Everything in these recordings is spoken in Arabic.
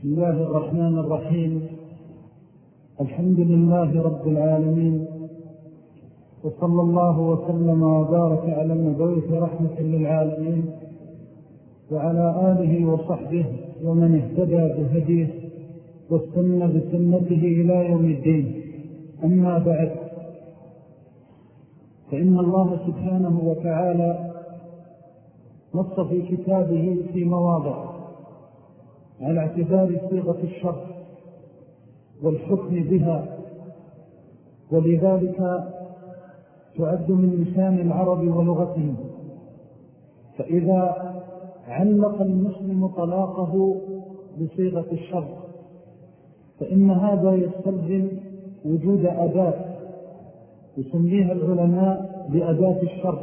بسم الله الرحمن الرحيم. الحمد لله رب العالمين. وصلى الله وسلم وبارك على المبعوث رحمة للعالمين. وعلى آله وصحبه ومن اهتدى بهديه واستنى بسنته إلى يوم الدين. أما بعد. فإن الله سبحانه وتعالى نص في كتابه في مواضع. على اعتبار صيغة الشر والحكم بها ولذلك تعد من لسان العرب ولغتهم. فإذا علق المسلم طلاقه بصيغة الشر فإن هذا يستلزم وجود أداة يسميها العلماء بأداة الشر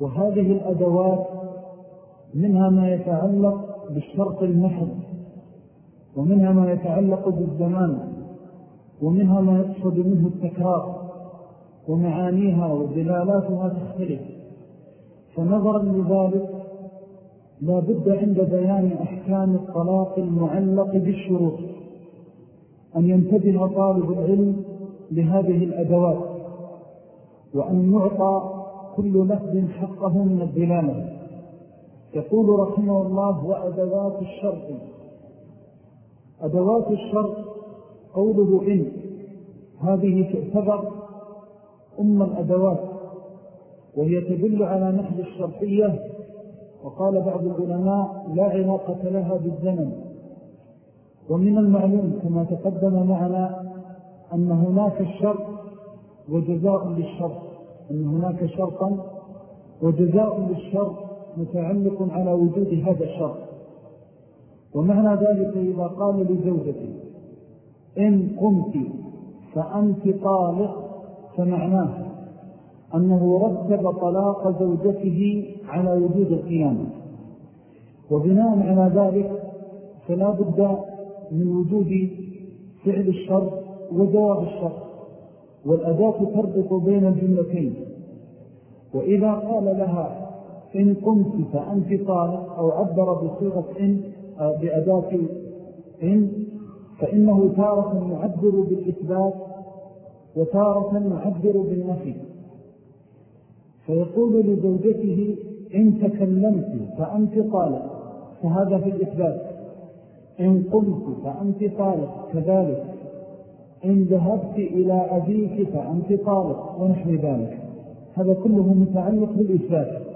وهذه الأدوات منها ما يتعلق بالشرط المحض ومنها ما يتعلق بالزمان ومنها ما يقصد منه التكرار ومعانيها ودلالاتها تختلف. فنظرا لذلك لا بد عند بيان أحكام الطلاق المعلق بالشروط أن ينتبه طالب العلم لهذه الأدوات وأن يعطى كل لفظ حقه من الدلالة. يقول رحمه الله وأدوات الشرط. أدوات الشرط قوله إن. هذه تعتبر أم الأدوات وهي تدل على نحل الشرطية. وقال بعض العلماء لا علاقة لها بالزمن. ومن المعلوم كما تقدم معنا أن هناك الشرط وجزاء للشرط. أن هناك شرطا وجزاء للشرط متعلق على وجود هذا الشرط. ومعنى ذلك إذا قال لزوجتي إن قمت فأنت طالق فمعناه أنه رتب طلاق زوجته على وجود القيامة. وبناء على ذلك فلا بد من وجود فعل الشر وجواب الشر والأداة تربط بين الجملتين. وإذا قال لها إن قمت فأنت طالق أو عبر بصيغة إن آه، بأداة إن فإنه تارة يعبر بالإثبات وتارة يعبر بالنفي. فيقول لزوجته إن تكلمت فأنت طالق فهذا في الإثبات. إن قمت فأنت طالق كذلك. إن ذهبت إلى أبيك فأنت طالق ونحن ذلك. هذا كله متعلق بالإثبات.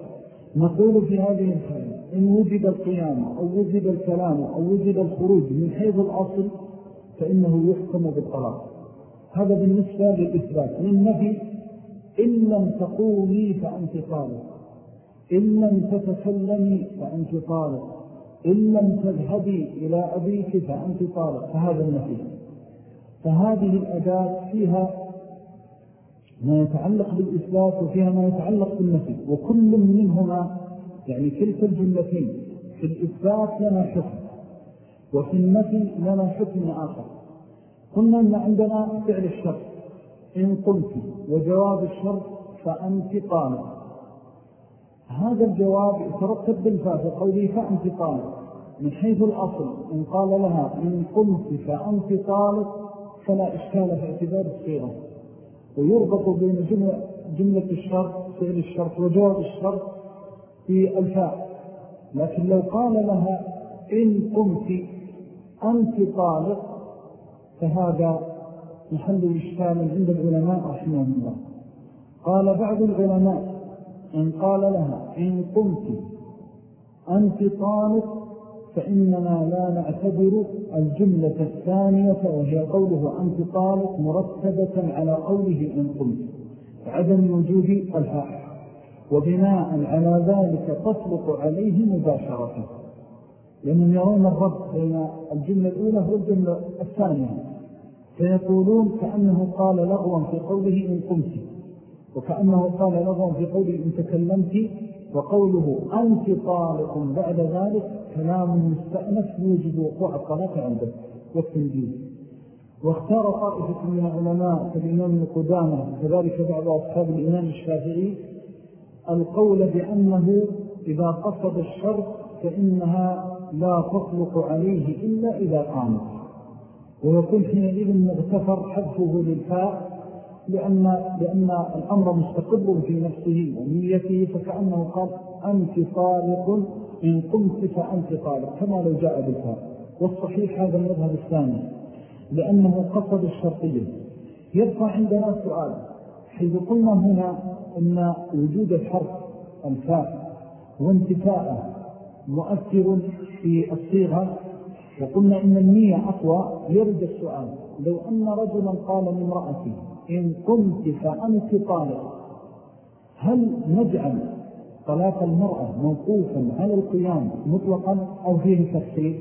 نقول في هذه الحالة إن وجد القيام أو وجد الكلام أو وجد الخروج من حيث الأصل فإنه يحكم بالطلاق. هذا بالنسبة للإثبات. للنفي إن لم تقومي فأنت طالق إن لم تتكلمي فأنت طالق إن لم تذهبي إلى أبيك فأنت طالق فهذا النفي. فهذه الأداة فيها ما يتعلق بالإثبات وفيها ما يتعلق بالنفي. وكل منهما يعني كلتا الجملتين في الإثبات لنا حكم وفي النفي لنا حكم آخر. قلنا أن عندنا فعل الشر إن قلت وجواب الشر فأنت طالب. هذا الجواب يترتب بالفاء في قوله فأنت طالب. من حيث الأصل إن قال لها إن قلت فأنت طالب فلا إشكال في اعتبار الصيغة. ويربط بين جملة, جملة الشرط فعل الشرط وجواب الشرط في الفاء. لكن لو قال لها إن قمت أنت طالق فهذا محل الإشكال عند العلماء رحمه الله. قال بعض العلماء إن قال لها إن قمت أنت طالق فإننا لا نعتبر الجملة الثانية وهي قوله أنت طالق مرتبة على قوله إن قمت عدم وجود الفاء وبناء على ذلك تطلق عليه مباشرة. لأنهم يرون الرب بين الجملة الأولى والجملة الثانية فيقولون كأنه قال لغوا في قوله إن قمت وكأنه قال لغوا في قوله إن تكلمت وقوله أنت طالق بعد ذلك كلام مستأنف يوجد وقوع الطلاق عنده والتنجيز واختار طائفة من العلماء كالإمام القدامة كذلك بعض أصحاب الإمام الشافعي القول بأنه إذا قصد الشرط فإنها لا تطلق عليه إلا إذا قامت. ويكون حينئذ مغتفر حذفه للفاء لأن, لأن الأمر مستقر في نفسه ونيته فكأنه قال أنت طالق إن قمت فأنت طالق كما لو جاء بالفاء والصحيح هذا المذهب الثاني لأنه قصد الشرطية. يبقى عندنا سؤال حيث قلنا هنا أن وجود الحرف الفاء وانتفاءه مؤثر في الصيغة وقلنا إن النية أقوى يرد السؤال لو أن رجلا قال لامرأتي إن قمت فأنت طالق هل نجعل طلاق المرأة موقوفا على القيام مطلقا أو فيه تفسير؟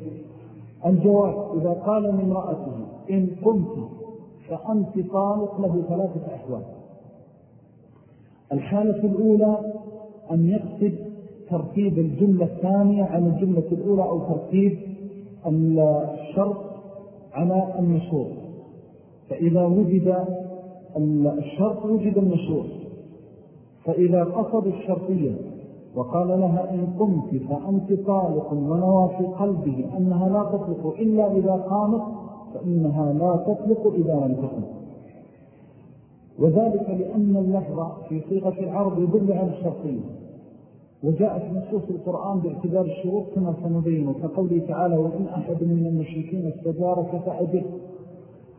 الجواب إذا قال لامرأته إن قمت فأنت طالق له ثلاثة أحوال. الحالة الأولى أن يقصد ترتيب الجملة الثانية على الجملة الأولى أو ترتيب الشرط على المشروط فإذا وجد الشرط وجد المشروط فإذا قصد الشرطية وقال لها إن قمت فأنت طالق ونوى في قلبه أنها لا تطلق إلا إذا قامت فإنها لا تطلق إذا لم تقم. وذلك لأن اللفظ في صيغة العرض يدل على الشرطية. وجاءت نصوص القرآن باعتبار الشروط كما سنبينه كقوله تعالى وإن أحد من المشركين استجارك فأجر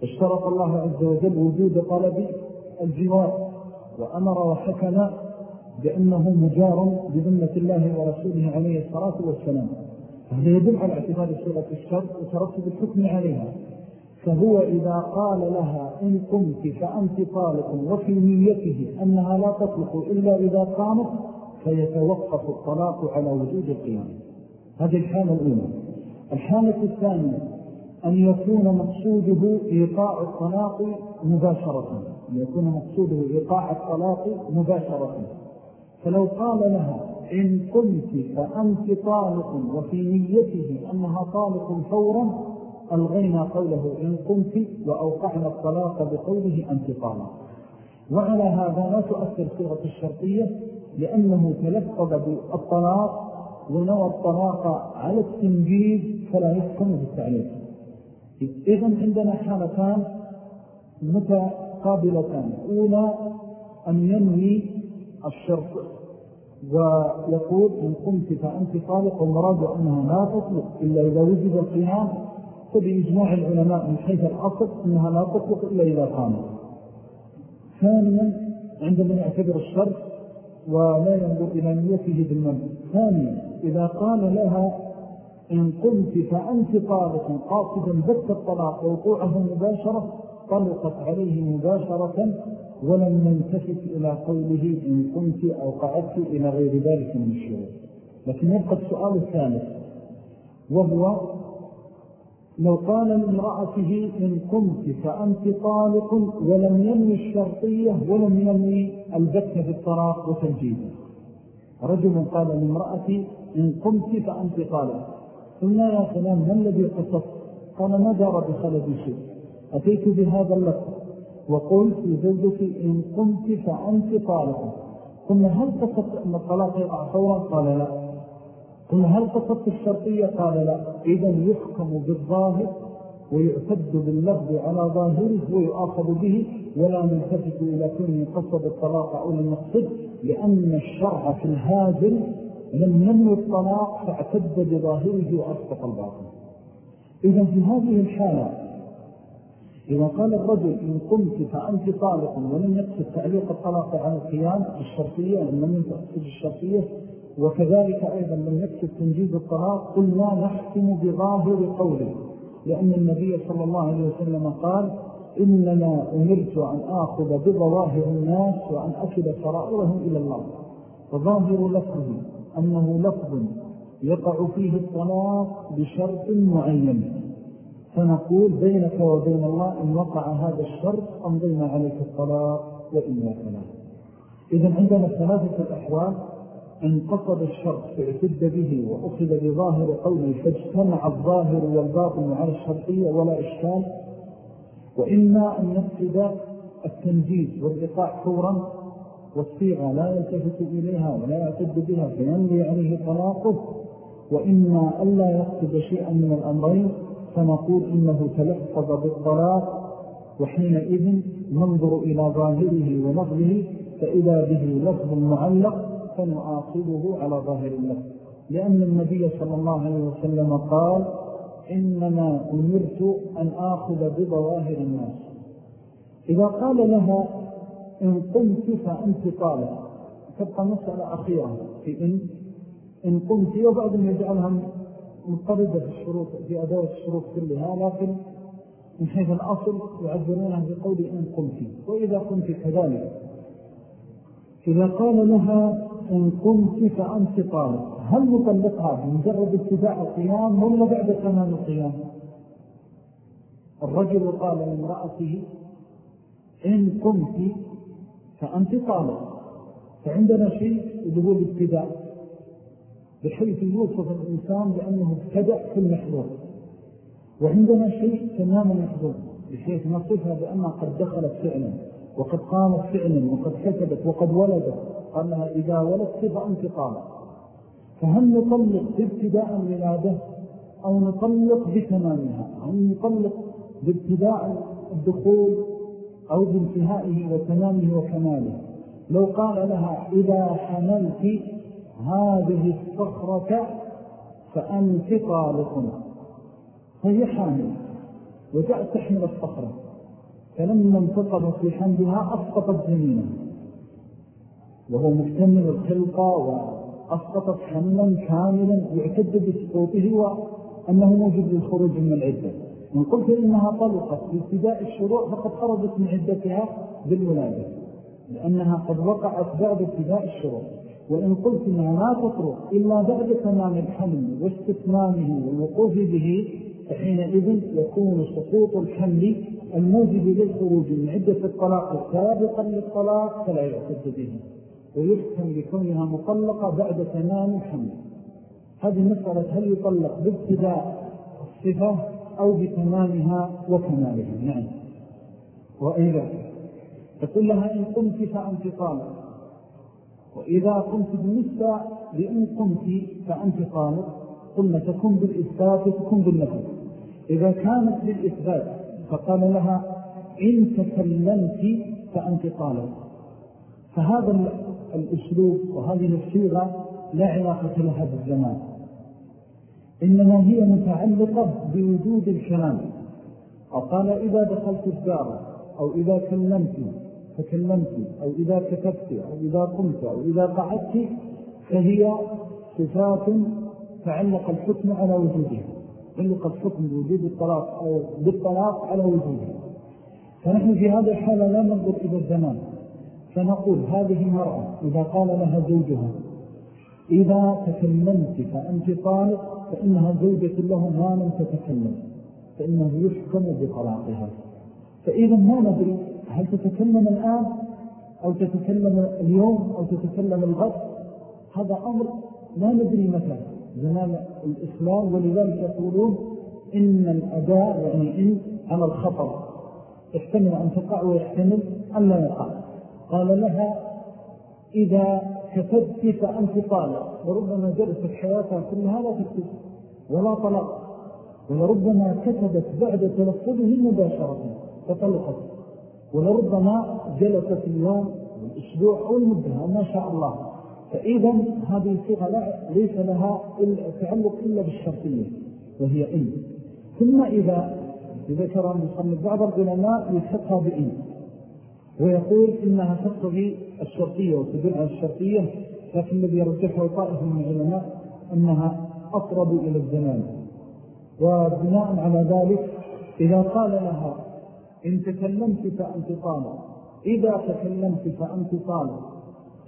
اشترط الله عز وجل وجود طلب الجوار وأمر وحكم بأنه مجار بذمة الله ورسوله عليه الصلاة والسلام. هذا يدل على اعتبار سورة الشر وترتب الحكم عليها. فهو إذا قال لها إن قمت فأنت طالق وفي نيته أنها لا تطلق إلا إذا قامت فيتوقف الطلاق على وجود القيام. هذه الحالة الأولى. الحالة الثانية أن يكون مقصوده إيقاع الطلاق مباشرة. أن يكون مقصوده إيقاع الطلاق مباشرة. فلو قال لها إن قلت فأنت طالق وفي نيته أنها طالق فورا ألغينا قوله إن قلت وأوقعنا الطلاق بقوله أنت طالق. وعلى هذا لا تؤثر صيغة الشرطية لأنه تلفظ بالطلاق ونوى الطلاق على التنجيز فلا يحكم بالتعليق. إذن عندنا حالتان متقابلتان. أولى أن ينوي الشرط. ويقول إن قمت فأنت طالق والمراد أنها لا تطلق إلا إذا وجد القيام فبإجماع العلماء من حيث الأصل أنها لا تطلق إلا إذا قامت ثانيا عندما يعتبر الشرط ولا ينظر إلى نيته بالمنع. ثانيا إذا قال لها إن قمت فأنت طالق قاصدا بث الطلاق ووقوعه مباشرة طلقت عليه مباشرة ولم ينتفت إلى قوله إن كنت أو قعدت إلى غير ذلك من الشروط. لكن يبقى السؤال الثالث وهو لو قال لامرأته إن كنت فأنت طالق ولم ينوي الشرطية ولم ينوي البت في الطلاق وتنجيد رجل قال لامرأتي إن كنت فأنت طالق. قلنا يا فلان ما الذي قصص قال ما دار بخلد شيء. أتيت بهذا اللفظ. وقلت لزوجتي إن قمت فأنت طالقا قلنا هل قصدت أن الطلاق يقع فورا؟ قال لا. قلنا هل قصدت الشرطية؟ قال لا. إذا يحكم بالظاهر ويعتد باللفظ على ظاهره ويؤاخذ به ولا نلتفت إلى كونه قصد الطلاق أو لم يقصد لأن الشرع في الهاجل لم ينوي الطلاق فاعتد بظاهره وأسقط الباطل إذا في هذه الحالة إذا قال الرجل إن قمت فأنت طالق ولم يقصد تعليق الطلاق على القيام الشرطية لم يقصد الشرطية وكذلك أيضا لم يقصد تنجيز الطلاق قلنا نحكم بظاهر قوله. لأن النبي صلى الله عليه وسلم قال إنما أمرت أن آخذ بظواهر الناس وأن أكد سرائرهم إلى الله. فظاهر لفظه أنه لفظ يقع فيه الطلاق بشرط معين. فنقول بينك وبين الله إن وقع هذا الشرط أمضينا عليك الطلاق وإلا فلا إذن عندنا ثلاثة الأحوال إن قصد الشرط فاعتد به وأخذ بظاهر قوله فاجتمع الظاهر والباطن على الشرطية ولا إشكال. وإما أن يقصد التنجيز والإقاع فورا والصيغة لا يلتفت إليها ولا يعتد بها فينبي عليه طلاقه وإما ألا يقصد شيئا من الأمرين فنقول إنه تلفظ بالطلاق وحينئذ ننظر إلى ظاهره ولفظه فإذا به لفظ معلق فنؤاخذه على ظاهر اللفظ. لأن النبي صلى الله عليه وسلم قال إنما أمرت أن آخذ بظواهر الناس. إذا قال لها إن قمت فأنت طالب. تبقى مسألة أخيرة في إن. إن قمت وبعدما يجعلها مضطردة في الشروط في أداة الشروط كلها لكن من حيث الأصل يعبرونها بقول إن قمت وإذا قمت كذلك. إذا قال لها إن قمت فأنت طالب. هل نطلقها بمجرد ابتداء القيام ولا بعد تمام القيام؟ الرجل قال لامرأته إن قمت فأنت طالب فعندنا شيء يقول الابتداء بحيث يوصف الإنسان بأنه ابتدأ في المحظور. وعندنا شيء تمام محظور بحيث نصفها بأنها قد دخلت فعلا وقد قامت فعلا وقد كتبت وقد ولدت قال لها إذا ولدت فأنت طالب فهل نطلق بابتداء الولادة أو نطلق بتمامها؟ أو نطلق بابتداء الدخول أو بانتهائه وتمامه وكماله. لو قال لها إذا حملت هذه الصخرة فأنت طالق. فهي حامل وجاءت تحمل الصخرة. فلما انتقضت في حملها أسقطت جنينة. وهو مكتمل الخلقة وأسقطت حملا كاملا يعتد بسقوطه وأنه موجود للخروج من العدة. من قلت إنها طلقت بابتداء الشروع فقد خرجت من عدتها بالولادة لأنها قد وقعت بعد ابتداء الشروع. وإن قلت إنها لا تطرق إلا بعد تمام الحمل واستثمامه والوقوف به فحينئذ يكون سقوط الحمل الموجب للخروج من عدة الطلاق سابقا للطلاق فلا يعتد به ويحكم بكونها مطلقة بعد تمام الحمل. هذه مسألة هل يطلق بابتداء الصفة؟ أو بتمامها وكمالها. نعم. وإذا تقول لها إن قمت فأنت طالق وإذا قمت بالنسبة لإن قمت فأنت طالق قلنا تكون بالإثبات وتكون بالنفس. إذا كانت بالإثبات فقال لها إن تكلمت فأنت طالق فهذا الأسلوب وهذه الصيغة لا علاقة لها بالزمان. إنما هي متعلقة بوجود الكلام. وقال إذا دخلت الدار أو إذا كلمت تكلمت أو إذا كتبت أو إذا قمت أو إذا قعدت فهي صفات تعلق الحكم على وجودها. علق الحكم بوجود الطلاق أو بالطلاق على وجودها. فنحن في هذا الحالة لا ننظر إلى الزمان. فنقول هذه المرأة إذا قال لها زوجها إذا تكلمت فأنت طالق فإنها زوجة له ما لم تتكلم فإنه يحكم بطلاقها. فإذا ما ندري هل تتكلم الآن أو تتكلم اليوم أو تتكلم الغد؟ هذا أمر لا ندري متى. زمان الإسلام ولذلك يقولون إن الأداء يعني إن على الخطر. يحتمل أن تقع ويحتمل أن لا يقع. قال لها إذا كتبت فأنت طالق وربما جلست حياتها كلها لا تكتب ولا طلق ولربما كتبت بعد تلفظه مباشرة فطلقت ولربما جلست اليوم والأسبوع أو المدة ما شاء الله. فإذا هذه الصيغة ليس لها تعلق إلا بالشرطية وهي إن. ثم إذا ذكر المصنف بعض العلماء يلحقها بإن. ويقول إنها تقتضي الشرطية وتدل على الشرطية لكن الذي يرجحه طائف من العلماء أنها أقرب إلى الزمان. وبناء على ذلك إذا قال لها إن تكلمت فأنت طالب. إذا تكلمت فأنت طالب.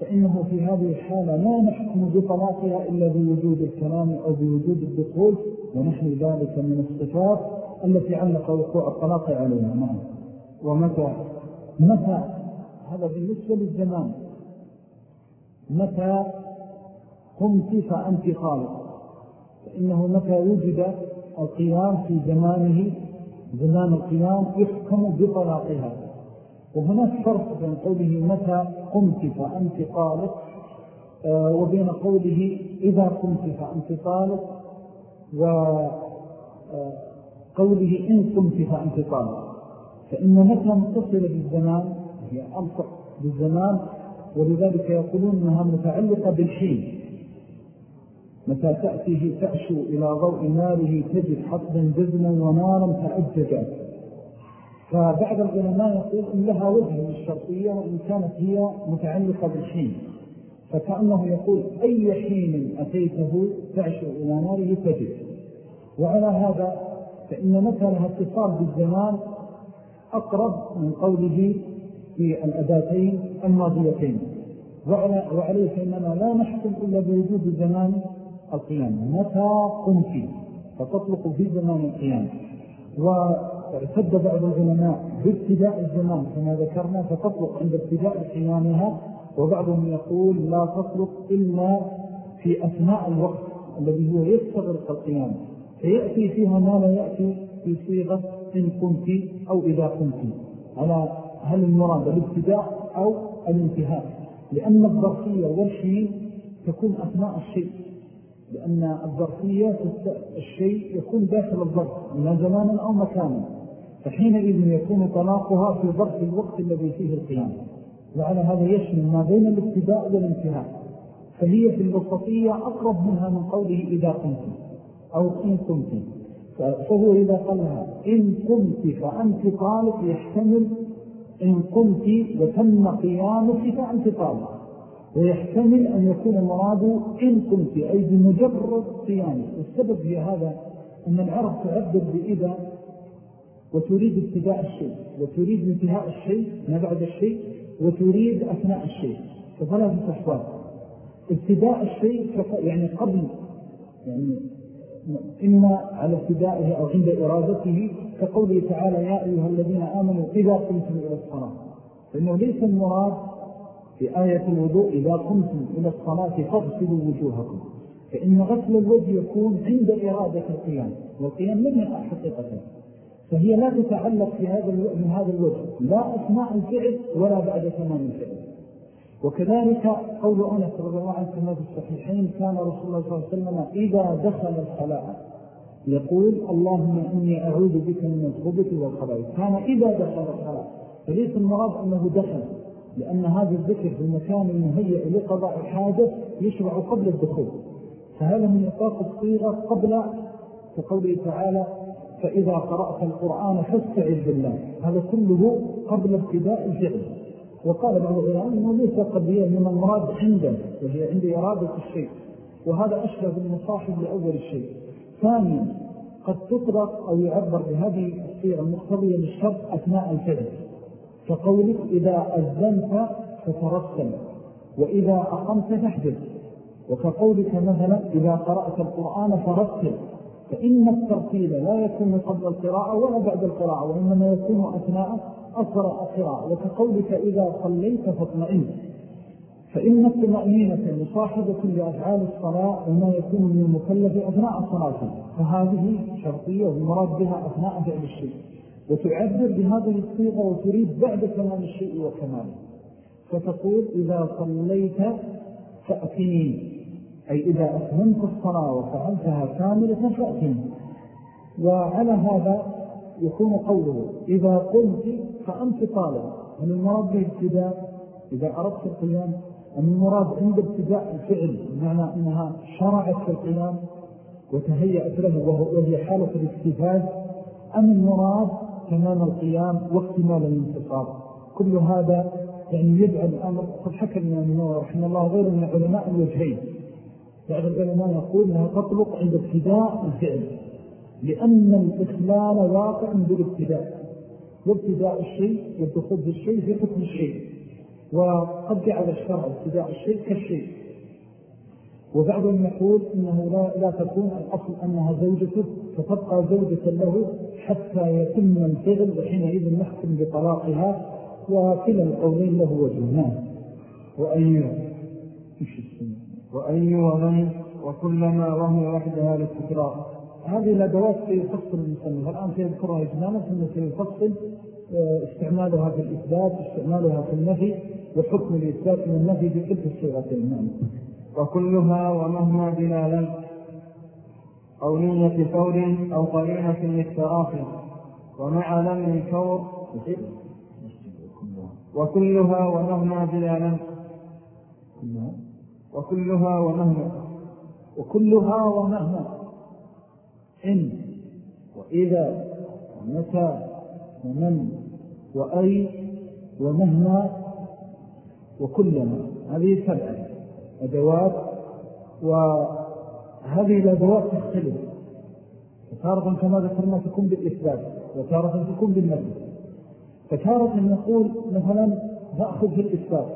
فإنه في هذه الحالة لا نحكم بطلاقها إلا بوجود الكلام أو بوجود الدخول ونحن ذلك من الصفات التي علق وقوع الطلاق عليها. معه ومتى متى؟ هذا بالنسبة للزمان. متى قمت فأنت خالق. فإنه متى وجد القيام في زمانه زمان القيام يحكم بطلاقها. وهناك فرق بين قوله متى قمت فأنت طالق آه، وبين قوله إذا قمت فأنت طالب وقوله آه، إن قمت فأنت طالب فإن متى متصلة بالزمان هي ألصق بالزمان ولذلك يقولون أنها متعلقة بالحين. متى تأتيه تأشو إلى ضوء ناره تجد حطبا جزما ونارا تأججا فبعض العلماء يقول إن لها وجه للشرطية وإن كانت هي متعلقة بالحين. فكأنه يقول أي حين أتيته تعشو إلى ناره تجد. وعلى هذا فإن متى لها اتصال بالزمان أقرب من قوله في الأداتين الماضيتين. وعليه فإننا لا نحكم إلا بوجود زمان القيام متى قمت؟ فتطلق في زمان القيام واعتد بعض العلماء بابتداء الزمان كما ذكرنا فتطلق عند ابتداء قيامها وبعضهم يقول لا تطلق إلا في أثناء الوقت الذي هو يستغرق القيام فيأتي فيها ما لا يأتي في صيغة إن قمت أو إذا قمت على هل المراد الابتداء أو الانتهاء؟ لأن الظرفية والشيء تكون أثناء الشيء. لأن الظرفية الشيء يكون داخل الظرف من زمانا أو مكانا فحينئذ يكون طلاقها في ظرف الوقت الذي فيه القيام. وعلى هذا يشمل ما بين الابتداء والانتهاء. فهي في البسطية أقرب منها من قوله إذا قمت أو إن قمت فهو إذا قالها إن قمت فأنت طالب يحتمل إن قمت وتم قيامك فأنت طالب ويحتمل أن يكون المراد إن قمت أي بمجرد قيامك. والسبب في هذا أن العرب تعبد بإذا وتريد ابتداء الشيء وتريد انتهاء الشيء ما بعد الشيء وتريد أثناء الشيء. فثلاثة أحوال ابتداء الشيء يعني قبل يعني إما على ابتدائه أو عند إرادته كقوله تعالى يا أيها الذين آمنوا إذا قمتم إلى الصلاة. فإنه ليس المراد في آية الوضوء إذا قمتم إلى الصلاة فاغسلوا وجوهكم. فإن غسل الوجه يكون عند إرادة القيام والقيام لم يقع حقيقة. فهي لا تتعلق في هذا من هذا الوجه لا أثناء الفعل ولا بعد تمام الفعل. وكذلك قول أنس رضي الله عنه كما في الصحيحين كان رسول الله صلى الله عليه وسلم إذا دخل الخلاء يقول اللهم إني أعوذ بك من الخبث والخبائث. كان إذا دخل الخلاء. فليس المراد أنه دخل لأن هذا الذكر في المكان المهيئ لقضاء الحاجة يشرع قبل الدخول. فهذا من إطاق الصيغة قبل كقوله تعالى فإذا قرأت القرآن فاستعذ بالله. هذا كله قبل ابتداء الفعل. وقال بعض العلماء أنه ليس قضية من المراد عندا وهي عند إرادة الشيء وهذا أشبه بالمصاحب لأول الشيء. ثانيا قد تطلق أو يعبر بهذه الصيغة المقتضية للشرط أثناء الفعل. كقولك إذا أذنت فترسل وإذا أقمت فاحدث. وكقولك مثلا إذا قرأت القرآن فرسل فإن الترتيل لا يكون قبل القراءة ولا بعد القراءة وإنما يكون أثناء أسرع القراءة وكقولك إذا صليت فاطمئن. فإن الطمأنينة مصاحبة لأفعال الصلاة وما يكون من المكلف أثناء الصلاة. فهذه شرطية ومراد بها أثناء فعل الشيء. وتعبر بهذه الصيغة وتريد بعد كمال الشيء وكماله. فتقول إذا صليت فأتني. أي إذا أتممت الصلاة وفعلتها كاملة فأتني. وعلى هذا يكون قوله إذا قلت فأنت طالب. من المراد ابتداء؟ إذا أردت القيام. أن المراد عند ابتداء الفعل بمعنى أنها شرعت في القيام وتهيأت له وهي حالة الاستفاد أم المراد تمام القيام واكتمال الانتصار. كل هذا يعني يجعل الأمر. قد حكى الإمام النووي رحمه الله غير من علماء الوجهين. بعض العلماء يقول أنها تطلق عند ابتداء الفعل. لأن الإخلال واقع بالابتداء. وابتداء الشيء والدخول بالشيء في حكم الشيء. وقد جعل الشرع ابتداء الشيء كالشيء. وبعضهم يقول إنه لا, لا تكون الأصل أنها زوجته فتبقى زوجة له حتى يتم الفعل وحينئذ نحكم بطلاقها وكلا القولين له وجهنان وأي وأي ومن وكلما وهو وحدها للتكرار هذه الأدوات سيفصل المسلم الآن سيذكرها إجمالا ثم سيفصل آه، استعمالها في الإثبات استعمالها في النفي وحكم الإثبات والنفي في كل الصيغتين نعم. وكلها ومهما بلا لم أو نية فور أو قرينة للتراخي ومع لم الفور وكلها ومهما بلا لم. وكلها ومهما. وكلها ومهما. إن وإذا ومتى ومن وأي ومهما وكلما. هذه سبعة أدوات وهذه الأدوات تختلف. فتارة كما ذكرنا تكون بالإثبات وتارة تكون بالنفس فتارة نقول مثلا نأخذ في الإثبات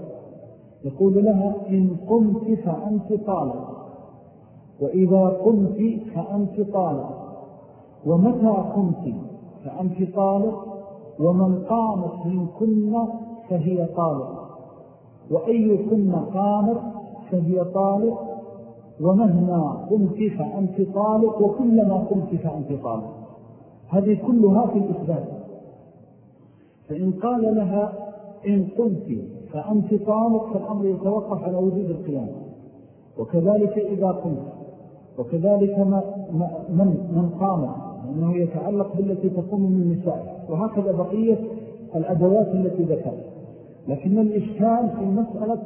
يقول لها إن قمت فأنت طالب. وإذا قمت فأنت طالب ومتى قمت فأنت طالب ومن قامت منكن فهي طالب وأي كن قامت فهي طالب ومهما قمت فأنت طالب وكلما قمت فأنت طالب هذه كلها في الإثبات. فإن قال لها إن قمت فأنت طالب فالأمر يتوقف على وجود القيام. وكذلك إذا قمت. وكذلك من, من قام لأنه يتعلق بالتي تقوم من النساء وهكذا بقية الأدوات التي ذكرت. لكن الإشكال في مسألة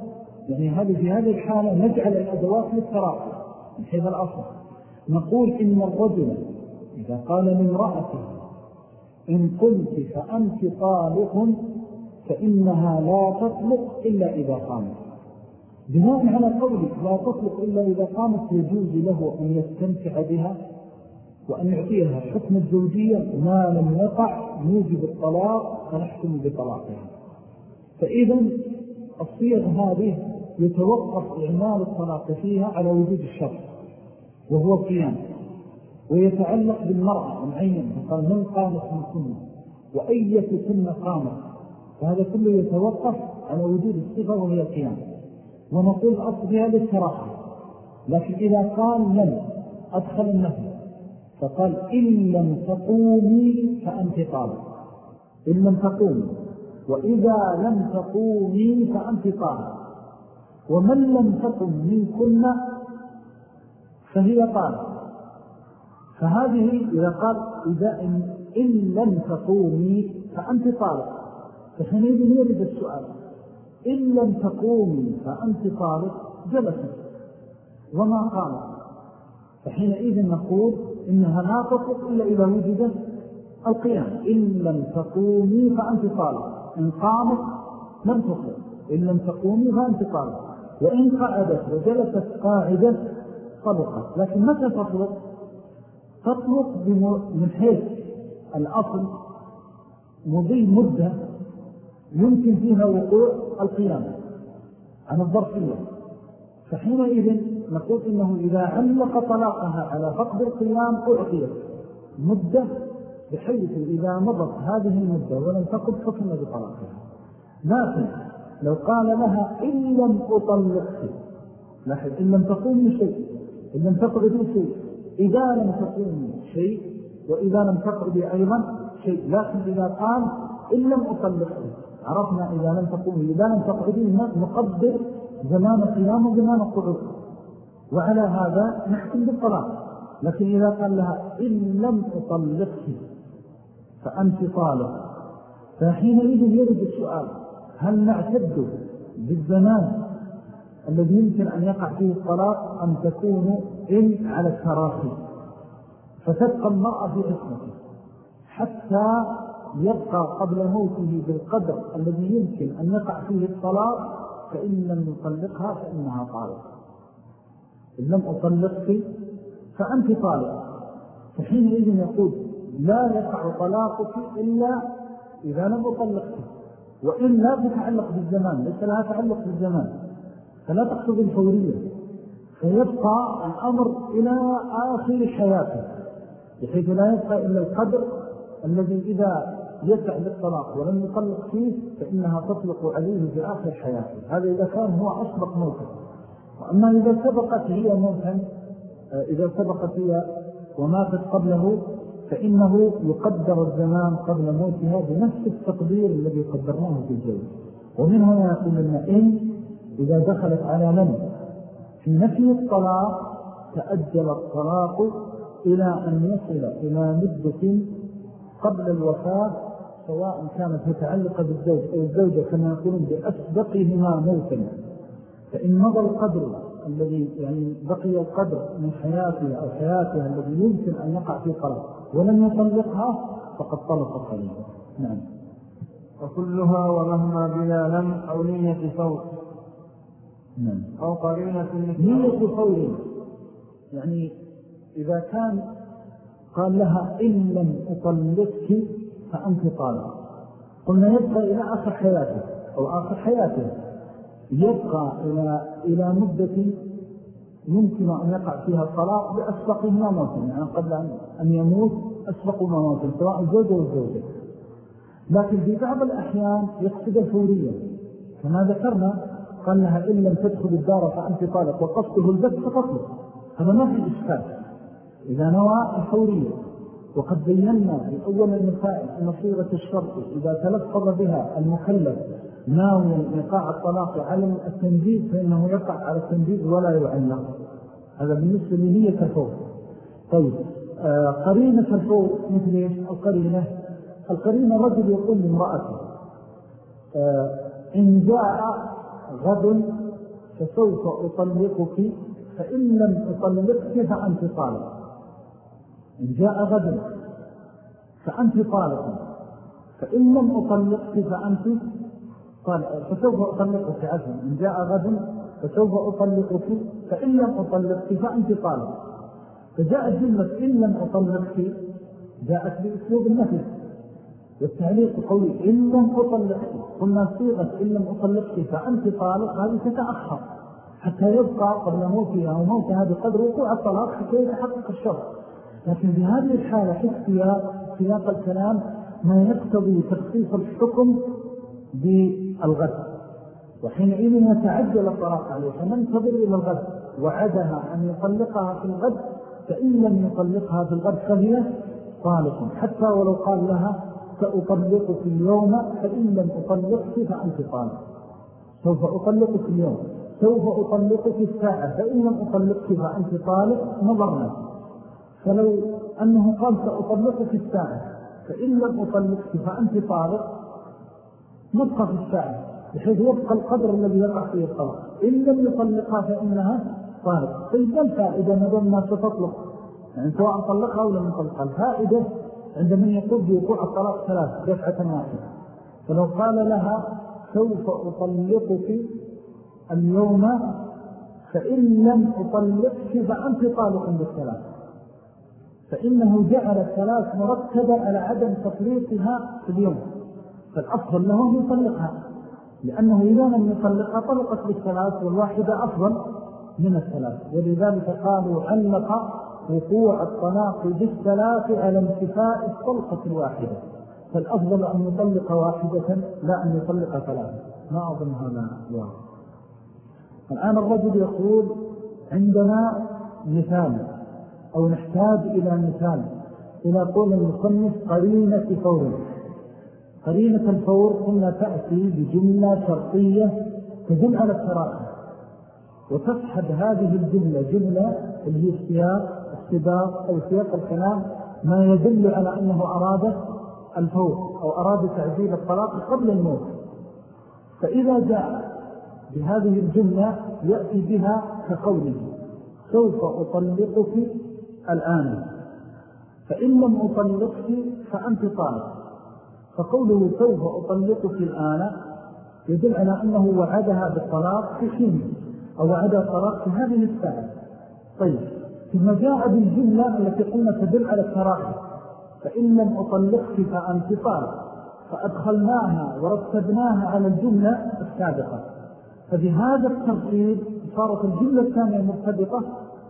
يعني هذه في هذه الحالة نجعل الأدوات للتراقب من حيث الأصل. نقول إن الرجل إذا قال لامرأته إن قلت فأنت طالق فإنها لا تطلق إلا إذا قامت. بناء على قولك لا تطلق إلا إذا قامت يجوز له أن يستمتع بها وأن يعطيها حكم الزوجية ما لم يقع يوجب الطلاق فنحكم بطلاقها. فإذا الصيغ هذه يتوقف إعمال الطلاق فيها على وجود الشر وهو قيام ويتعلق بالمرأة معين قال من قامت من كنا وأية كنا قامت فهذا كله يتوقف على وجود الصفة وهي القيام. ونقول أصل هذا لكن إذا قال لم أدخل النفي فقال إن لم تقومي فأنت طالب. إن لم تقومي وإذا لم تقومي فأنت طالب. ومن لم تقم منكن فهي طالب. فهذه إذا قال إذا إن, إن لم تقومي فأنت طالب. فحينئذ يرد السؤال. إن لم تقومي فأنت طالب جلست وما قامت فحينئذ نقول إنها لا تطلق إلا إذا وجدت القيام. إن لم تقومي فأنت طالب إن قامت لم تطلق إن لم تقومي فأنت طالب وإن قعدت وجلست قاعدة طلقت. لكن متى تطلق؟ تطلق من حيث الأصل مضي مدة يمكن فيها وقوع القيام عن الظرفية فحينئذ نقول إنه إذا علق طلاقها على فقد القيام أعطيت. مدة بحيث إذا مضت هذه المدة ولم تقض حكم بطلاقها. لكن لو قال لها إن لم أطلقك لاحظ إن لم تقوم شيء إن لم تقعد شيء إذا لم تقوم شيء وإذا لم تقعد أيضا شيء لكن إذا قال إن لم أطلقك عرفنا إذا لم تقوم إذا لم تقعدي نقدر زمان قيام وزمان القعود. وعلى هذا نحكم بالطلاق لكن إذا قال لها إن لم أطلقك فأنت طالق. فحينئذ يرد السؤال هل نعتد بالزمان الذي يمكن أن يقع فيه الطلاق أم تكون إن على التراخي؟ فتبقى المرأة في حتى يبقى قبل موته بالقدر الذي يمكن أن يقع فيه الطلاق فإن لم يطلقها فإنها طالق. إن لم أطلقك فأنت طالق. فحينئذ يقول لا يقع طلاقك إلا إذا لم أطلقك وإن لا تتعلق بالزمان ليس لها تعلق بالزمان فلا تقصد الفورية فيبقى الأمر إلى آخر حياته بحيث لا يبقى إلا القدر الذي إذا يسع للطلاق ولم يطلق فيه فإنها تطلق عليه في آخر حياته. هذا إذا كان هو أسبق موتا وأما إذا سبقت هي موتا إذا سبقت هي وماتت قبله فإنه يقدر الزمان قبل موتها بنفس التقدير الذي قدرناه في الجوز ومن هنا يقول لنا إن إذا دخلت على لم في نفي الطلاق تأجل الطلاق إلى أن يصل إلى مدة قبل الوفاة سواء كانت متعلقة بالزوج أو الزوجة كما يقولون بأسبقهما موتا فإن مضى القدر الذي يعني بقي القدر من حياته أو حياتها الذي يمكن أن يقع في طلاق ولم يطلقها فقد طلق عليه نعم. وكلها ومهما بلا لم أو نية فوق نعم. أو قرينة نية فور يعني إذا كان قال لها إن لم أطلقك فأنت طالق. قلنا يبقى إلى آخر حياته أو آخر حياته. يبقى إلى, إلى مدة يمكن أن يقع فيها الطلاق بأسبق ما يعني قبل أن يموت أسبق ما سواء الزوجة والزوجة لكن في بعض الأحيان يقصد الفورية كما ذكرنا قال لها إن لم تدخل الدار فأنت طالق وقصده البت فقصده هذا ما في إشكال. إذا نوى الفورية وقد بينا في أول المسائل أن صيغة الشرط إذا تلفظ بها المكلف ناوي إيقاع الطلاق على التنجيز فإنه يقع على التنجيز ولا يعلق. هذا بالنسبة لنية الفور طيب آه قرينة الفور مثل إيش؟ القرينة. القرينة رجل يقول لامرأته آه إن جاء غد فسوف أطلقك فإن لم أطلقك فأنت طالق. إن جاء غد فأنت طالق. فإن لم أطلقك فأنت طالق. فسوف أطلقك عزم إن جاء غد فسوف أطلقك فإن لم أطلقك فأنت طالق. فجاءت جملة إن لم أطلقك جاءت بأسلوب النفس والتعليق قوي إن لم أطلقك قلنا صيغة إن لم أطلقك فأنت طالق هذه تتأخر. حتى يبقى قبل موتها أو موتها بقدر وقوع الطلاق حتى يتحقق الشرط لكن في هذه الحالة السياق سياق الكلام ما يقتضي تخصيص الحكم بالغد. وحينئذ يتعجل الطلاق عليه فننتظر إلى الغد. وعدها أن يطلقها في الغد فإن لم يطلقها في الغد فهي طالق. حتى ولو قال لها سأطلقك اليوم فإن لم أطلقك فأنت طالق. سوف أطلقك اليوم. سوف أطلقك الساعة فإن لم أطلقك فأنت طالق نظرنا فلو أنه قال سأطلقك الساعة فإن لم أطلقك فأنت طالق نبقى في الساعة بحيث يبقى القدر الذي يقع فيه الطلاق. إن لم يطلقها فإنها طالق. طيب ما الفائدة نظر ما ستطلق؟ يعني سواء طلقها أو لم يطلقها. الفائدة عند من يقول بوقوع الطلاق ثلاث دفعة واحدة. فلو قال لها سوف أطلقك اليوم فإن لم أطلقك فأنت طالق بالثلاث. فإنه جعل الثلاث مرتبة على عدم تطليقها في اليوم. فالأفضل له أن يطلقها لأنه إذا لم يطلقها طلقت بالثلاث والواحدة أفضل من الثلاث. ولذلك قالوا علق وقوع الطلاق بالثلاث على انتفاء الطلقة الواحدة. فالأفضل أن يطلق واحدة لا أن يطلق ثلاثة. ما أظن هذا واضح. الآن الرجل يقول عندنا مثال. أو نحتاج إلى مثال إلى قول المصنف قرينة فور. قرينة الفور قلنا تأتي بجملة شرطية تدل على التراخي. وتسحب هذه الجملة جملة اللي هي السياق السباق أو سياق الكلام ما يدل على أنه أراد الفور أو أراد تعجيل الطلاق قبل الموت. فإذا جاء بهذه الجملة يأتي بها كقوله سوف أطلقك الآن. فإن لم أطلقك فأنت طالق. فقوله سوف أطلقك الآن يدل على أنه وعدها بالطلاق في حين أو وعدها الطلاق في هذه الساعة. طيب ثم جاء بالجملة التي قلنا تدل على التراخي فإن لم أطلقك فأنت طالق. فأدخلناها ورتبناها على الجملة السابقة. فبهذا الترتيب صارت الجملة الثانية مرتبطة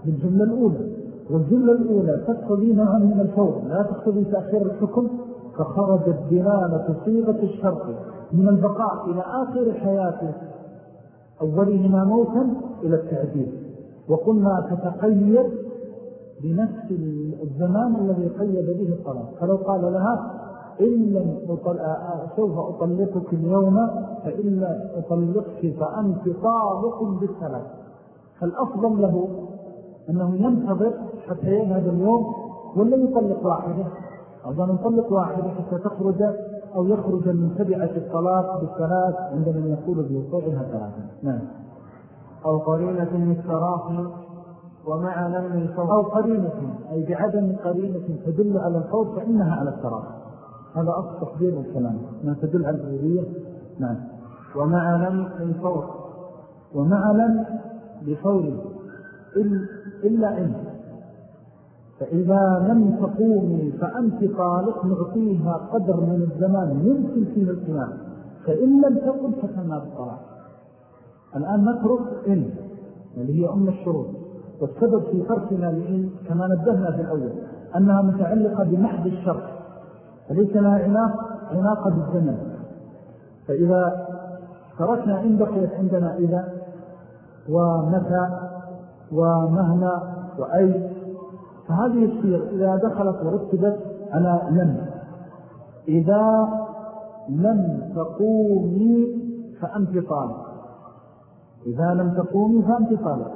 بالجملة الأولى. والجملة الأولى تقتضي نوعا من الفور لا تقتضي تأخير الحكم فخرجت دلالة صيغة الشرط من البقاء إلى آخر حياته أولهما موتا إلى التعديل وقلنا تتقيد بنفس الزمان الذي قيد به الطلاق فلو قال لها إن لم. سوف أطلقك اليوم فإن أطلقك فأنت طالق بالثلاث فالأفضل له أنه ينتظر حتى يذهب اليوم ولا يطلق واحدة. أو يطلق واحدة حتى تخرج أو يخرج من تبعة الطلاق بالثلاث عندما يقول بوقوعها ثلاثة نعم. أو قرينة للتراخي ومع لم الفوق أو قرينة أي بعدم قرينة تدل على الفوق فإنها على التراخي هذا أصل تحضير الكلام. ما تدل على الربوبية. نعم. ومع لم الفوق ومع لم بفور إلا إن. فإذا لم تقومي فأنت طالق نعطيها قدر من الزمان يمكن فيه القيام فإن لم تقل فكما بالطلاق الآن نترك إن اللي هي أم الشروط. والسبب في تركنا لإن كما نبهنا في الأول أنها متعلقة بمحض الشرط فليس لها عناق عناقة بالزمن. فإذا تركنا إن بقيت عندنا إذا ومتى ومهما وأي فهذه الصيغ إذا دخلت ورتبت على لم. إذا لم تقومي فأنت طالب. إذا لم تقومي فأنت طالب.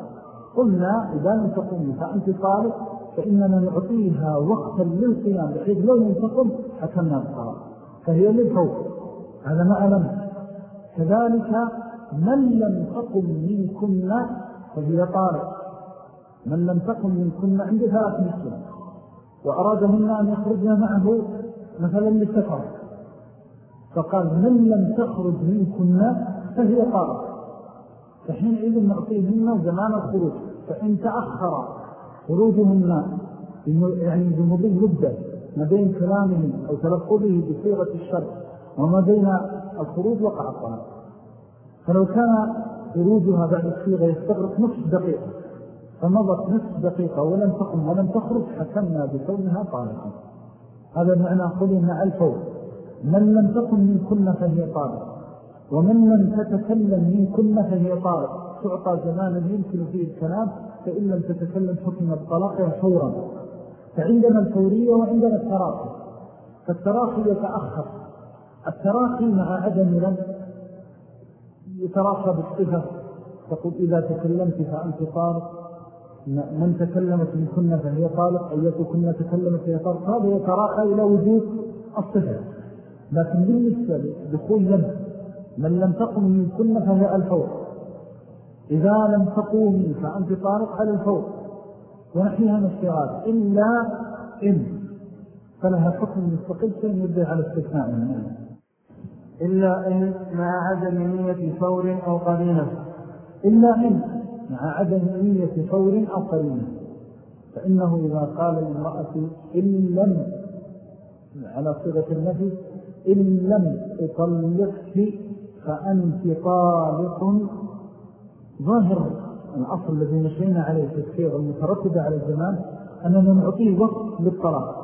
قلنا إذا لم تقومي فأنت طالب فإننا نعطيها وقتا للقيام بحيث لو لم تقم حكمنا بالطلاق فهي للفوق هذا ما ألم. كذلك من لم تقم منكن فهي طالب. من لم تقم منكن عند ثلاث مسلم. وأرادهن أن يخرجن معه مثلا للسفر. فقال من لم تخرج منكن فهي طالب فحينئذ نعطيهن زمان الخروج. فإن تأخر خروجهن يعني بمضي مدة ما بين كلامهم أو تلقبه بصيغة الشر وما بين الخروج وقع الطلاق. فلو كان خروجها بعد الصيغة يستغرق نصف دقيقة. فمضت نصف دقيقة ولم تقم ولم تخرج حكمنا بكونها طالقا هذا معنى قلنا مع الفور. من لم تقم من كنا فهي طالق ومن لم تتكلم من كنا فهي طالق تعطى زمانا يمكن فيه الكلام فإن لم تتكلم حكم بطلاقها فورا. فعندنا الفورية وعندنا التراخي. فالتراخي يتأخر. التراخي مع عدم لم يتراخى بالصفة. تقول إذا تكلمت فأنت طالق من تكلمت من كنا فهي طالق أية كنا تكلمت فهي طالق. هذا يتراخى إلى وجود الصفة. لكن بالنسبة لدخول لم من لم تقم من كنا فهي الفور. إذا لم تقومي فأنت طالق على الفور. ونحيها مشتغال إلا إن. فلها حكم مستقل سينبه على استثناء. إلا إن مع عدم نية فور أو قرينة. إلا إن. مع عدم نية فور أو قرينة فإنه إذا قال للمرأة إن لم على صيغة النفي إن لم أطلقك فأنت طالق ظاهر. الأصل الذي مشينا عليه تذكير المترتبة على الزمان أننا نعطيه وقت للطلاق.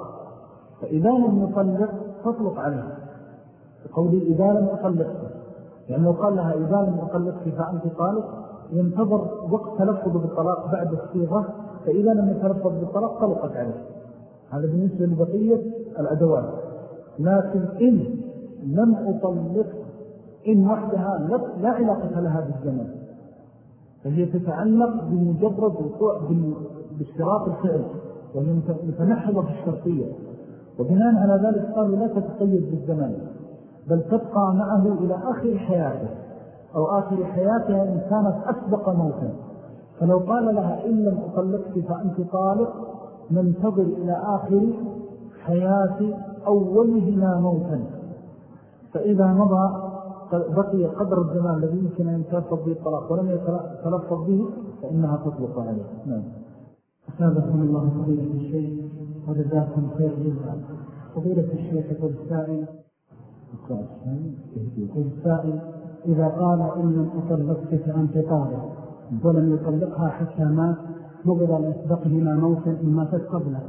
فإذا لم يطلق تطلق عليه. قولي إذا لم أطلقك يعني لو قال لها إذا لم أطلقك فأنت طالق ينتظر وقت تلفظ بالطلاق بعد الصيغة فإذا لم يتلفظ بالطلاق طلقت عليه. هذا بالنسبة لبقية الأدوات. لكن إن لم أطلق إن وحدها لا علاقة لها بالزمن فهي تتعلق بمجرد وقوع باشتراط الفعل وهي متنحضة في الشرطية وبناء على ذلك قالوا لا تتقيد بالزمن بل تبقى معه إلى آخر حياته. أو آخر حياتها إن كانت أسبق موتا. فلو قال لها إن لم أطلقك فأنت طالق ننتظر إلى آخر حياة أولهما موتا. فإذا مضى بقي قدر الزمان الذي يمكن أن يتلفظ به الطلاق. ولم يتلفظ به فإنها تطلق عليه. نعم. أسابقكم الله فضيلة الشيخ وجزاكم خير جزءا فضيلة الشيخ يقول السائل. السائل. إذا قال إن لم أطلقك فأنت طالب ولم يطلقها حتى مات نظر لأسبقهما موتا إن ماتت قبله.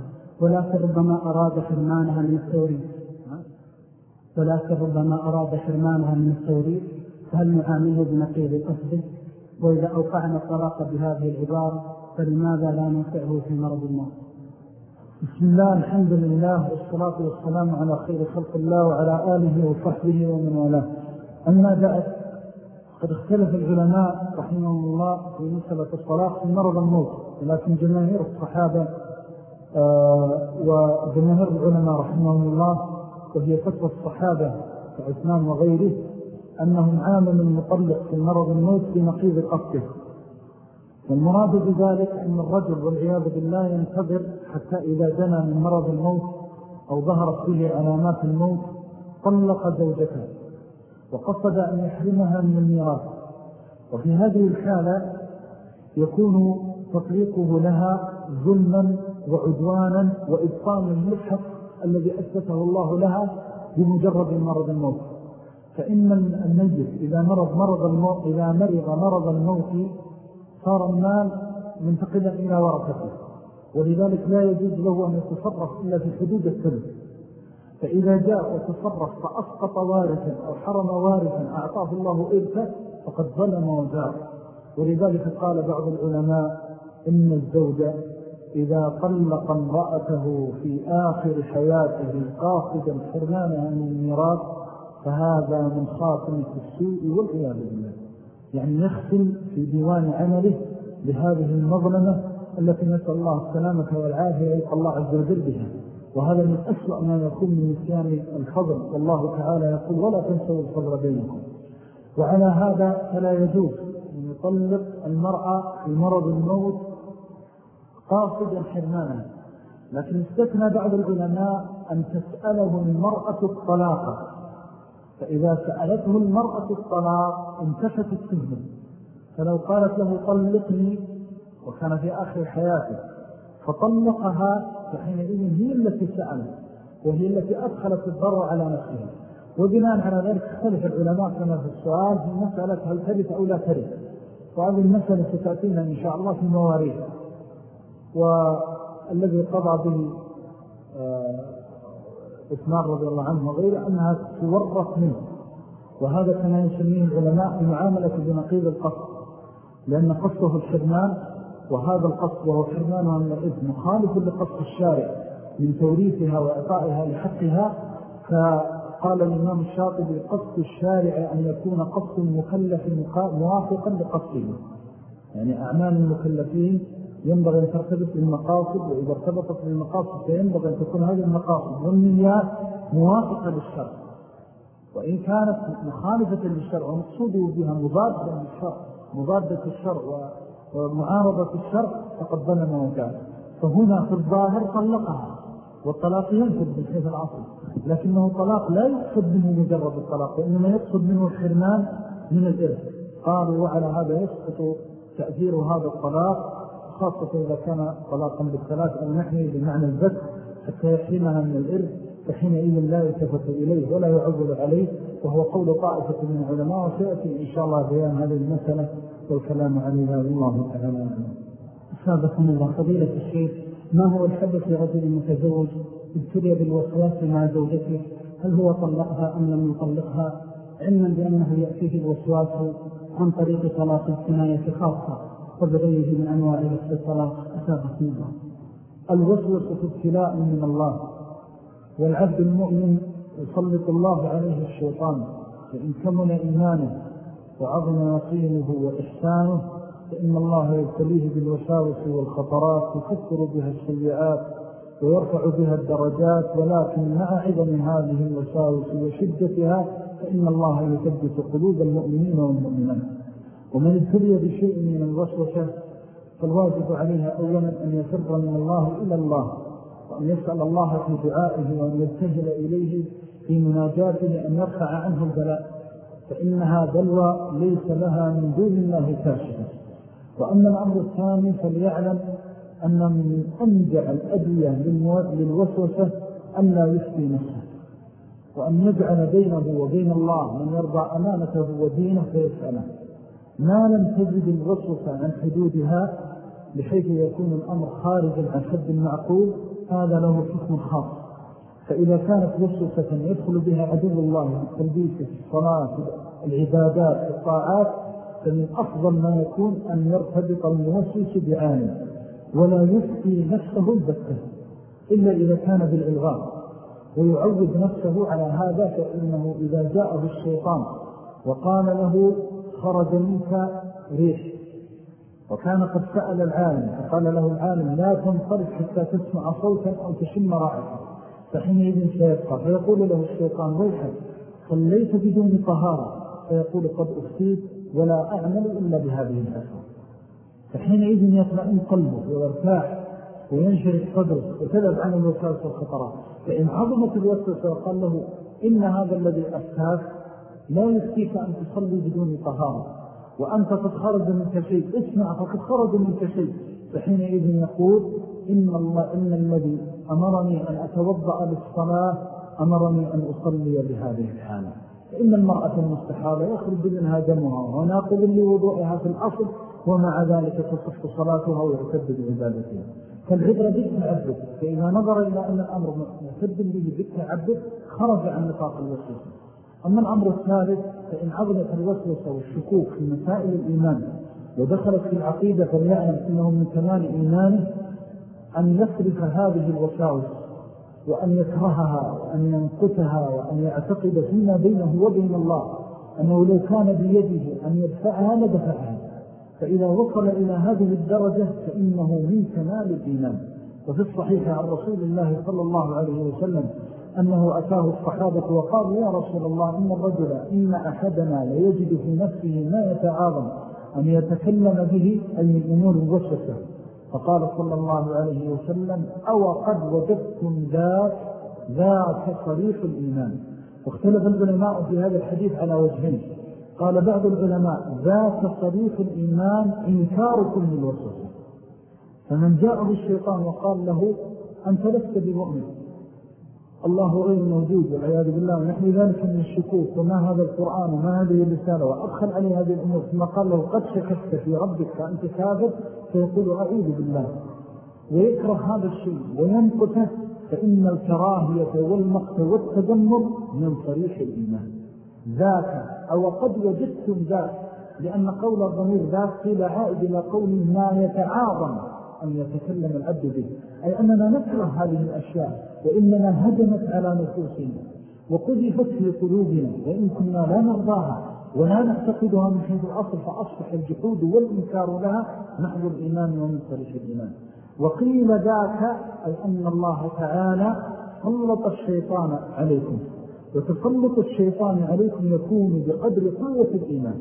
ولكن ربما أراد حرمانها من التوريث ولكن ربما أراد حرمانها من التوريث فهل نعامله بنقيض قصده؟ وإذا أوقعنا الطلاق بهذه العبارة فلماذا لا ننفعه في مرض الموت؟ بسم الله الحمد لله والصلاة والسلام على خير خلق الله وعلى آله وصحبه ومن والاه. أما بعد قد اختلف العلماء رحمهم الله في مسألة الطلاق في مرض الموت ولكن جماهير الصحابة آه، وجماهير العلماء رحمهم الله وهي فتوى الصحابة كعثمان وغيره أنهم عامل المطلق في مرض الموت في نقيض قصده. والمراد بذلك أن الرجل والعياذ بالله ينتظر حتى إذا دنا من مرض الموت أو ظهرت فيه علامات الموت طلق زوجته. وقصد أن يحرمها من الميراث. وفي هذه الحالة يكون تطليقه لها ظلما وعدوانا وإبطال للحق الذي أثبته الله لها بمجرد مرض الموت. فإن الميت إذا مرض مرض الموت إذا مرض مرض الموت صار المال منتقلا إلى ورثته. ولذلك لا يجوز له أن يتصرف إلا في حدود الثلث فإذا جاء وتصرف فأسقط وارثا أو حرم وارثا أعطاه الله إرثة فقد ظلم وزار. ولذلك قال بعض العلماء إن الزوجة إذا طلق امرأته في آخر حياته قاصدا حرمانها من الميراث فهذا من خاتمة السوء والعياذ بالله. يعني يختم في ديوان عمله بهذه المظلمة التي نسأل الله السلامة والعافية يلقى الله عز وجل بها. وهذا من أسوأ ما يكون من نسيان الفضل. والله تعالى يقول ولا تنسوا الفضل بينكم. وعلى هذا فلا يجوز أن يطلق المرأة في مرض الموت قاصدا حرمانها لكن استثنى بعض العلماء أن تسأله المرأة الطلاق. فإذا سألته المرأة الطلاق انتفت التهمة فلو قالت له طلقني وكان في آخر حياته فطلقها فحينئذ هي التي سألت وهي التي أدخلت الضر على نفسها. وبناء على ذلك اختلف العلماء كما في السؤال في مسألة هل ترث أو لا ترث. وهذه المسألة ستأتينا إن شاء الله في مواريث. والذي قضى به عثمان رضي الله عنه وغيره أنها تورط منه. وهذا كما يسميه العلماء المعاملة بنقيض القصد. لأن قصده الحرمان وهذا القصد وهو حرمانها من الإذن. مخالف لقصد الشارع من توريثها وإعطائها لحقها فقال الإمام الشاطبي قصد الشارع أن يكون قصد المكلف موافقا لقصده. يعني أعمال المكلفين ينبغي أن ترتبط بالمقاصد وإذا ارتبطت بالمقاصد فينبغي أن تكون هذه المقاصد والنيات موافقة للشرع. وإن كانت مخالفة للشرع ومقصوده بها مضادة للشرع مضادة الشرع ومعارضة الشرع فقد ظلم وكان فهنا في الظاهر طلقها والطلاق ينفذ بالحيث العصر. لكنه طلاق لا يقصد منه مجرد الطلاق وإنما يقصد منه الحرمان من الإرث. قالوا وعلى هذا يسقط تأثير هذا الطلاق خاصة إذا كان طلاقا بالثلاث أو نحن بمعنى البث حتى يحرمها من الإرث. فحينئذ لا يلتفت إليه ولا يعذر عليه وهو قول طائفة من العلماء وسيأتي إن شاء الله بيان هذه المسألة والكلام عليها والله تعالى أسابقكم الله فضيلة الشيخ ما هو الحدث لرجل متزوج ابتلي بالوسواس مع زوجته؟ هل هو طلقها أم لم يطلقها؟ علما بأنه يأتيه الوسواس عن طريق طلاق الثناية خاصة وبغيره من أنواع الاتصالات أسابق الله. الوسوسة ابتلاء من الله. والعبد المؤمن يسلط الله عليه الشيطان فإن كمل إيمانه وعظم يقينه وإحسانه فإن الله يبتليه بالوساوس والخطرات يكثر بها السيئات ويرفع بها الدرجات ولكن مع عظم هذه الوساوس وشدتها فإن الله يثبت قلوب المؤمنين والمؤمنات. ومن ابتلي بشيء من الوسوسة فالواجب عليها أولا أن يفر من الله إلى الله. وأن يسأل الله في دعائه وأن يتجل إليه في مناجاته أن يرفع عنه البلاء فإنها بلوى ليس لها من دون الله كاشفة. وأما الأمر الثاني فليعلم أن من أنجع الأدوية للوسوسة أن لا يفتي نفسه. وأن يجعل بينه وبين الله من يرضى أمانته ودينه فيسأله. ما لم تجد الوسوسة عن حدودها بحيث يكون الأمر خارجا عن حد المعقول هذا له حكم خاص فإذا كانت وسوسة يدخل بها عدو الله التلبيس في الصلاة العبادات الطاعات فمن أفضل ما يكون أن يرتبط الموسوس بعالم ولا يفتي نفسه البتة إلا إذا كان بالإلغام ويعود نفسه على هذا فإنه إذا جاءه الشيطان وقال له خرج منك ريح. وكان قد سأل العالم فقال له العالم لا تنصرف حتى تسمع صوتا أو تشم رائحة فحينئذ سيبقى فيقول له الشيطان ويحك صليت بدون طهارة؟ فيقول قد أفتيت ولا أعمل إلا بهذه الأسرة فحينئذ يطمئن قلبه ويرتاح وينشرح صدره وتذب عن الوساوس والخطرات. فإن عظمت الوسوسة وقال له إن هذا الذي أفتاك لا يفتيك أن تصلي بدون طهارة. وأنت قد خرج منك شيء اسمع فقد خرج منك شيء. فحينئذ يقول إن, الله إن الذي أمرني أن أتوضأ للصلاة أمرني أن أصلي بهذه الحالة. فإن المرأة المستحالة يخرج منها دمها وناقض لوضوئها في الأصل ومع ذلك تصف صلاتها ويعتد بعبادتها. فالعبرة بالتعبد فإذا نظر إلى أن الأمر معتد به بالتعبد خرج عن نطاق الوسوسة أما الأمر الثالث فإن عظمت الوسوسة والشكوك في مسائل الإيمان ودخلت في العقيدة فليعلم أنه من كمال إيمانه أن يصرف هذه الوساوس وأن يكرهها وأن ينقتها وأن يعتقد فيما بينه وبين الله أنه لو كان بيده أن يدفعها لدفعها. فإذا وصل إلى هذه الدرجة فإنه من كمال الإيمان. وفي الصحيح عن رسول الله صلى الله عليه وسلم أنه أتاه الصحابة وقالوا يا رسول الله إن الرجل إن أحدنا ليجد في نفسه ما يتعاظم أن يتكلم به أي من أمور الوسوسة فقال صلى الله عليه وسلم أو قد وجدتم ذات ذات صريح الإيمان. واختلف العلماء في هذا الحديث على وجهين. قال بعض العلماء ذات صريح الإيمان إنكاركم للوسوسة فمن جاء بالشيطان وقال له أنت لست بمؤمن. الله غير موجود والعياذ بالله. ونحن ذلك من الشكوك. وما هذا القرآن وما هذه الرسالة وأدخل عليه هذه الأمور. ثم قال له قد شكست في ربك فأنت كافر فيقول أعوذ بالله. ويكره هذا الشيء وينقته فإن الكراهية والمقت والتدمر من صريح الإيمان. ذاك أو قد وجدتم ذاك. لأن قول الضمير ذاك قيل عائد إلى قول ما يتعاظم. أن يتكلم العبد به. أي أننا نكره هذه الأشياء وإننا هدمت على نفوسنا وقذفت في قلوبنا وإن كنا لا نرضاها ولا نعتقدها من حيث الأصل فأصبح الجحود والإنكار لها نحو الإيمان ومن صريح الإيمان. وقيل ذاك أي أن الله تعالى سلط الشيطان عليكم. وتسلط الشيطان عليكم يكون بقدر قوة الإيمان.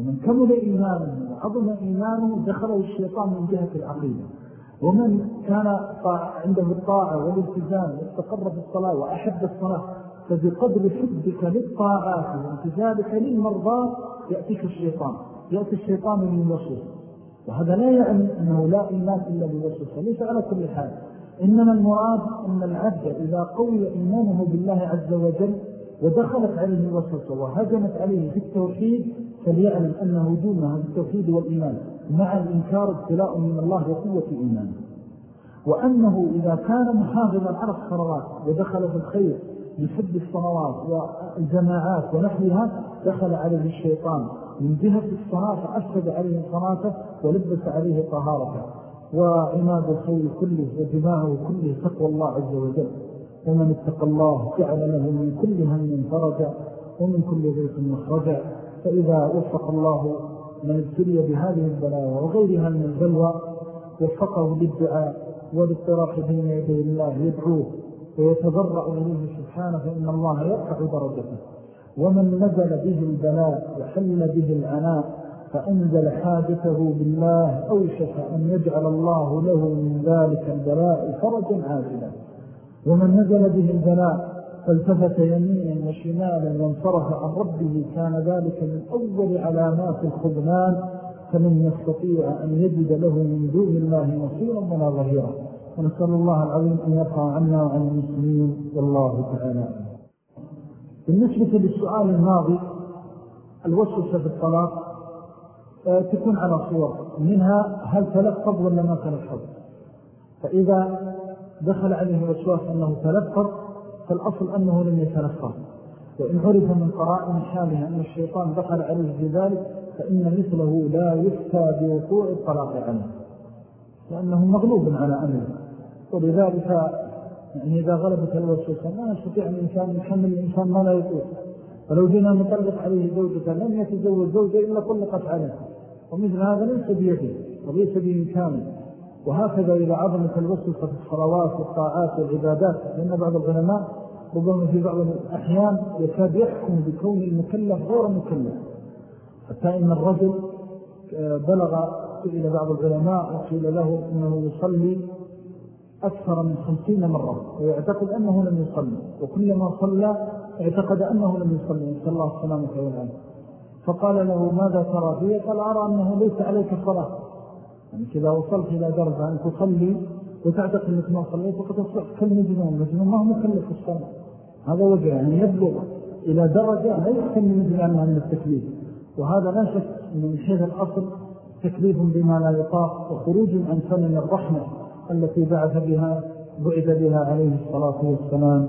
ومن كمل إيمانه وعظم إيمانه دخله الشيطان من جهة العقيدة. ومن كان عنده الطاعة والالتزام واستقر في الصلاة وأحب الصلاة فبقدر حبك للطاعات وانتزالك للمرضى يأتيك الشيطان. يأتي الشيطان من وصف وهذا لا يعني أنه لا إيمان إلا بوصف ليس على كل حال. إنما المراد أن العبد إذا قوي إيمانه بالله عز وجل ودخلت عليه الوسوسة وهجمت عليه في التوحيد فليعلم أنه دون هذا التوحيد والإيمان مع الإنكار ابتلاء من الله وقوة إيمانه. وأنه إذا كان محافظا على الصلوات ودخل في الخير بحب الصلوات والجماعات ونحوها دخل عليه الشيطان. من جهة الصلاة فأفسد عليه صلاته ولبس عليه طهارته. وعماد الخير كله وجماعه كله تقوى الله عز وجل. ومن اتقى الله جعل له من كل هم فرجا ومن كل ضيق مخرجا. فإذا وفق الله من ابتلي بهذه البلاوة وغيرها من البلوى وفقه للدعاء والاضطراح بين يدي الله يدعوه ويتضرع إليه سبحانه فإن الله يرفع درجته. ومن نزل به البلاء وحل به العناء فأنزل حاجته بالله أوشك أن يجعل الله له من ذلك البلاء فرجا عاجلا. ومن نزل به البلاء فالتفت يمينا وشمالا وانصرف عن ربه كان ذلك من أول علامات الخذلان فمن يستطيع أن يجد له من دون الله نصيرا ولا ظهيرا. ونسأل الله العظيم أن يرفع عنا وعن المسلمين والله تعالى بالنسبة للسؤال الماضي الوسوسة في الطلاق آه، تكون على صور منها هل تلفظ ولا ما تلفظ؟ فإذا دخل عليه وسواس أنه تلفظ فالأصل أنه لم يتلفظ وإن عرف من قرائن حالها أن الشيطان دخل عليه في ذلك فإن مثله لا يفتى بوقوع الطلاق عنه لأنه مغلوب على أمره. ولذلك يعني إذا غلبت الوسوسة ما يستطيع الإنسان يكمل الإنسان ما لا يطيق ولو جينا نطلق عليه زوجة لم يتزوج زوجة إلا طلقت عليه. ومثل هذا ليس بيده وليس بإمكانه. وهكذا إذا عظمت الوسوسة في الصلوات والطاعات والعبادات لأن بعض العلماء ربما في بعض الأحيان يكاد يحكم بكون المكلف غير مكلف حتى إن الرجل آه، بلغ إلى بعض العلماء وقيل له أنه يصلي أكثر من خمسين مرة ويعتقد أنه لم يصلي وكلما صلى اعتقد أنه لم يصلي نسأل الله السلامة والعافية. فقال له ماذا ترى فيه قال أرى أنه ليس عليك صلاة. يعني كذا وصلت إلى درجة أن تصلي وتعتقد أنك ما صليت فقد أصبحت كالمجنون المجنون ما هو مكلف الصلاة هذا وجه يعني يبلغ إلى درجة لا يحكم من أنها من التكليف. وهذا لا شك من حيث الأصل تكليف بما لا يطاق وخروج عن سنن الرحمة التي بعث بها بعث بها عليه الصلاة والسلام.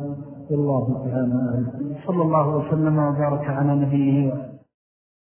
والله تعالى صلى الله وسلم وبارك على نبيه